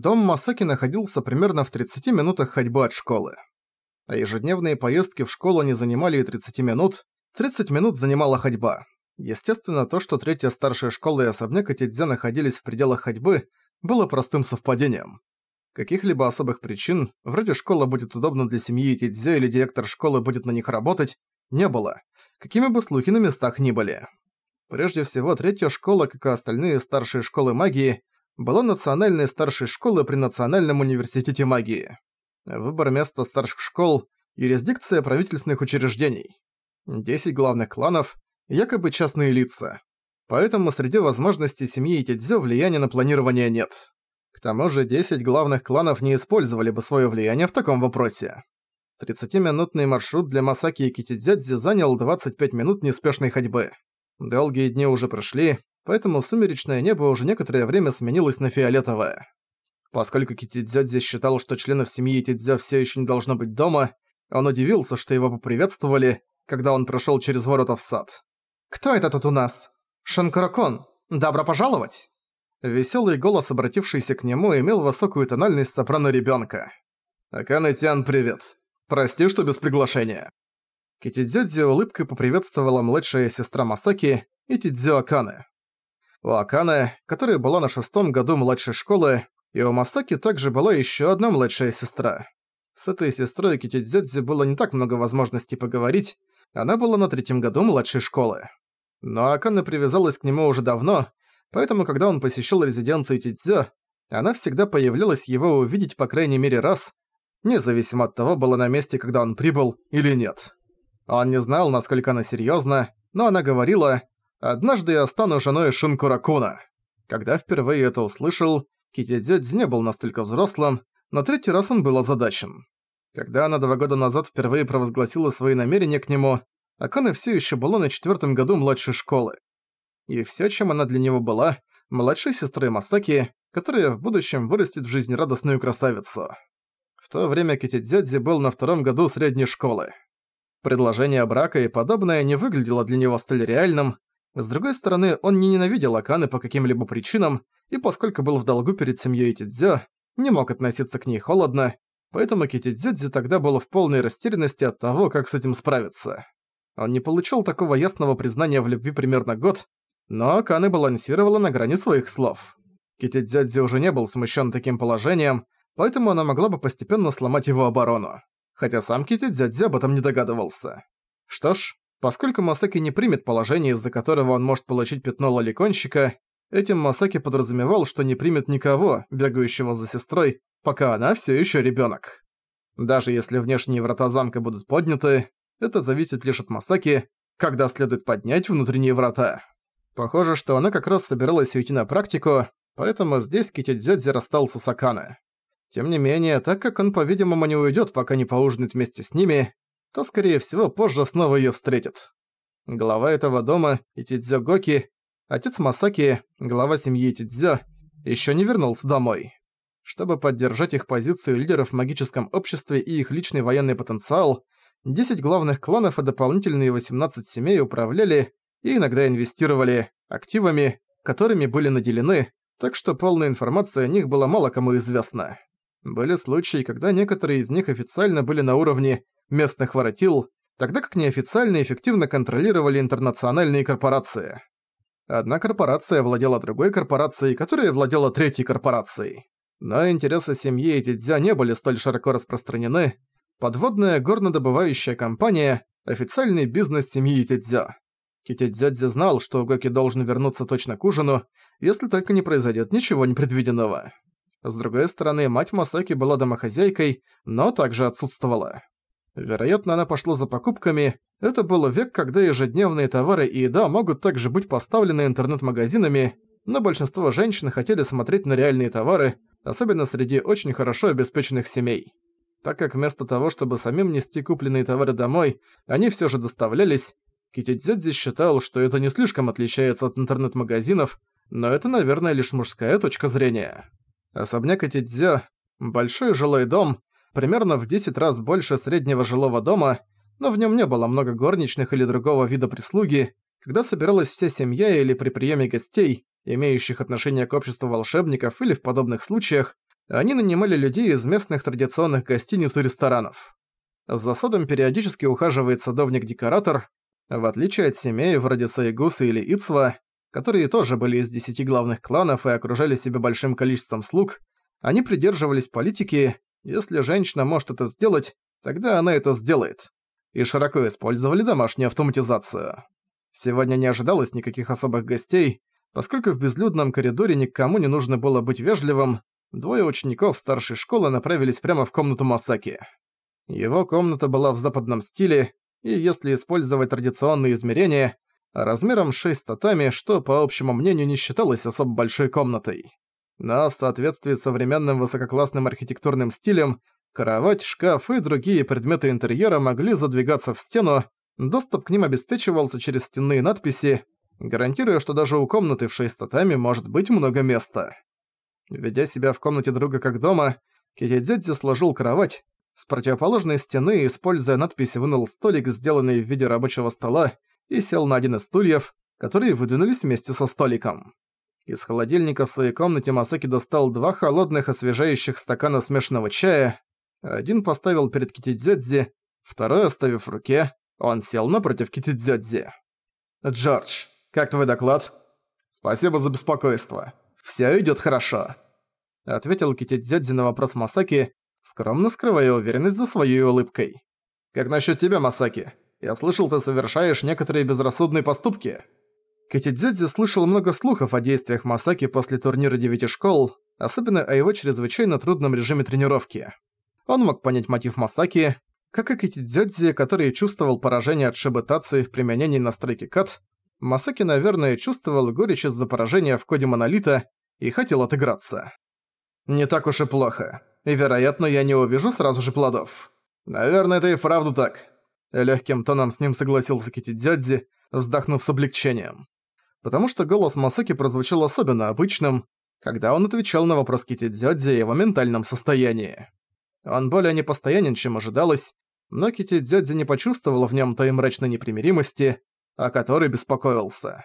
Дом Масаки находился примерно в 30 минутах ходьбы от школы. А ежедневные поездки в школу не занимали и 30 минут, 30 минут занимала ходьба. Естественно, то, что третья старшая школа и особняк Этидзе находились в пределах ходьбы, было простым совпадением. Каких-либо особых причин, вроде школа будет удобна для семьи Этидзе или директор школы будет на них работать, не было, какими бы слухи на местах ни были. Прежде всего, третья школа, как и остальные старшие школы магии, была национальной старшей школой при Национальном университете магии. Выбор места старших школ – юрисдикция правительственных учреждений. 10 главных кланов – якобы частные лица. Поэтому среди возможностей семьи Тедзё влияния на планирование нет. К тому же 10 главных кланов не использовали бы свое влияние в таком вопросе. 30-минутный маршрут для Масаки и Китидзядзи занял 25 минут неспешной ходьбы. Долгие дни уже прошли, поэтому сумеречное небо уже некоторое время сменилось на фиолетовое. Поскольку Китидзядзи считал, что членов семьи Тидзя все еще не должно быть дома, он удивился, что его поприветствовали, когда он прошел через ворота в сад. «Кто это тут у нас? Шанкаракон, добро пожаловать!» Веселый голос, обратившийся к нему, имел высокую тональность сопрано ребенка. «Акане-тян, привет. Прости, что без приглашения». Китидзёдзи улыбкой поприветствовала младшая сестра Масаки и Тидзё Акане. У Акане, которая была на шестом году младшей школы, и у Масаки также была еще одна младшая сестра. С этой сестрой Китидзёдзи было не так много возможностей поговорить, она была на третьем году младшей школы. Но Акане привязалась к нему уже давно, поэтому когда он посещал резиденцию Тидзё, она всегда появлялась его увидеть по крайней мере раз, независимо от того, было на месте, когда он прибыл или нет. Он не знал, насколько она серьёзна, но она говорила «Однажды я стану женой Шинкуракуна». Когда впервые это услышал, Китидзёдзи не был настолько взрослым, но третий раз он был озадачен. Когда она два года назад впервые провозгласила свои намерения к нему, Акана все еще была на четвертом году младшей школы. И все, чем она для него была, младшей сестрой Масаки, которая в будущем вырастет в жизнерадостную красавицу. В то время Китидзёдзи был на втором году средней школы. Предложение брака и подобное не выглядело для него столь реальным. С другой стороны, он не ненавидел Аканы по каким-либо причинам, и поскольку был в долгу перед семьей Тидзё, не мог относиться к ней холодно, поэтому Китидзёдзи тогда был в полной растерянности от того, как с этим справиться. Он не получил такого ясного признания в любви примерно год, но Аканы балансировала на грани своих слов. Китидзёдзи уже не был смущен таким положением, поэтому она могла бы постепенно сломать его оборону хотя сам Китидзядзи об этом не догадывался. Что ж, поскольку Масаки не примет положение, из-за которого он может получить пятно лоликонщика, этим Масаки подразумевал, что не примет никого, бегающего за сестрой, пока она все еще ребенок. Даже если внешние врата замка будут подняты, это зависит лишь от Масаки, когда следует поднять внутренние врата. Похоже, что она как раз собиралась уйти на практику, поэтому здесь Китидзядзи расстался с Акане. Тем не менее, так как он, по-видимому, не уйдет, пока не поужинает вместе с ними, то, скорее всего, позже снова ее встретит. Глава этого дома, Итидзё Гоки, отец Масаки, глава семьи Итидзё, еще не вернулся домой. Чтобы поддержать их позицию лидеров в магическом обществе и их личный военный потенциал, 10 главных кланов и дополнительные 18 семей управляли и иногда инвестировали активами, которыми были наделены, так что полная информация о них была мало кому известна. Были случаи, когда некоторые из них официально были на уровне местных воротил, тогда как неофициально эффективно контролировали интернациональные корпорации. Одна корпорация владела другой корпорацией, которая владела третьей корпорацией. Но интересы семьи Этидзя не были столь широко распространены. Подводная горнодобывающая компания – официальный бизнес семьи Этидзя. Китидзядзи знал, что Гоки должен вернуться точно к ужину, если только не произойдет ничего непредвиденного. С другой стороны, мать Масаки была домохозяйкой, но также отсутствовала. Вероятно, она пошла за покупками. Это был век, когда ежедневные товары и еда могут также быть поставлены интернет-магазинами, но большинство женщин хотели смотреть на реальные товары, особенно среди очень хорошо обеспеченных семей. Так как вместо того, чтобы самим нести купленные товары домой, они все же доставлялись, Китидзядзи считал, что это не слишком отличается от интернет-магазинов, но это, наверное, лишь мужская точка зрения. Особняк Этидзё – большой жилой дом, примерно в 10 раз больше среднего жилого дома, но в нем не было много горничных или другого вида прислуги. Когда собиралась вся семья или при приеме гостей, имеющих отношение к обществу волшебников или в подобных случаях, Они нанимали людей из местных традиционных гостиниц и ресторанов. За садом периодически ухаживает садовник-декоратор, в отличие от семей вроде Саигуса или Ицва, которые тоже были из десяти главных кланов и окружали себя большим количеством слуг, они придерживались политики «если женщина может это сделать, тогда она это сделает», и широко использовали домашнюю автоматизацию. Сегодня не ожидалось никаких особых гостей, поскольку в безлюдном коридоре никому не нужно было быть вежливым, двое учеников старшей школы направились прямо в комнату Масаки. Его комната была в западном стиле, и если использовать традиционные измерения, размером 6 татами, что, по общему мнению, не считалось особо большой комнатой. Но в соответствии с современным высококлассным архитектурным стилем, кровать, шкаф и другие предметы интерьера могли задвигаться в стену, доступ к ним обеспечивался через стенные надписи, гарантируя, что даже у комнаты в 6 татами может быть много места. Ведя себя в комнате друга как дома, Китидзёдзи сложил кровать, с противоположной стены, используя надпись, вынул столик, сделанный в виде рабочего стола, и сел на один из стульев, которые выдвинулись вместе со столиком. Из холодильника в своей комнате Масаки достал два холодных освежающих стакана смешанного чая, один поставил перед Китидзёдзи, второй оставив в руке, он сел напротив Китидзёдзи. «Джордж, как твой доклад?» «Спасибо за беспокойство. Всё идёт хорошо», — ответил Китидзёдзи на вопрос Масаки, скромно скрывая уверенность за своей улыбкой. «Как насчет тебя, Масаки? Я слышал, ты совершаешь некоторые безрассудные поступки». Китидзёдзи слышал много слухов о действиях Масаки после турнира девяти школ, особенно о его чрезвычайно трудном режиме тренировки. Он мог понять мотив Масаки, как и Китидзёдзи, который чувствовал поражение от шибытации в применении настройки кат, Масаки, наверное, чувствовал горечь из-за поражения в коде Монолита и хотел отыграться. «Не так уж и плохо и, вероятно, я не увижу сразу же плодов. Наверное, это и вправду так. Легким тоном с ним согласился Кити Дядзи, вздохнув с облегчением. Потому что голос Масаки прозвучал особенно обычным, когда он отвечал на вопрос Кити Дядзи о его ментальном состоянии. Он более непостоянен, чем ожидалось, но Кити Дядзи не почувствовал в нем той мрачной непримиримости, о которой беспокоился.